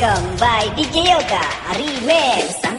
Welcome by DJ Yoga Remix.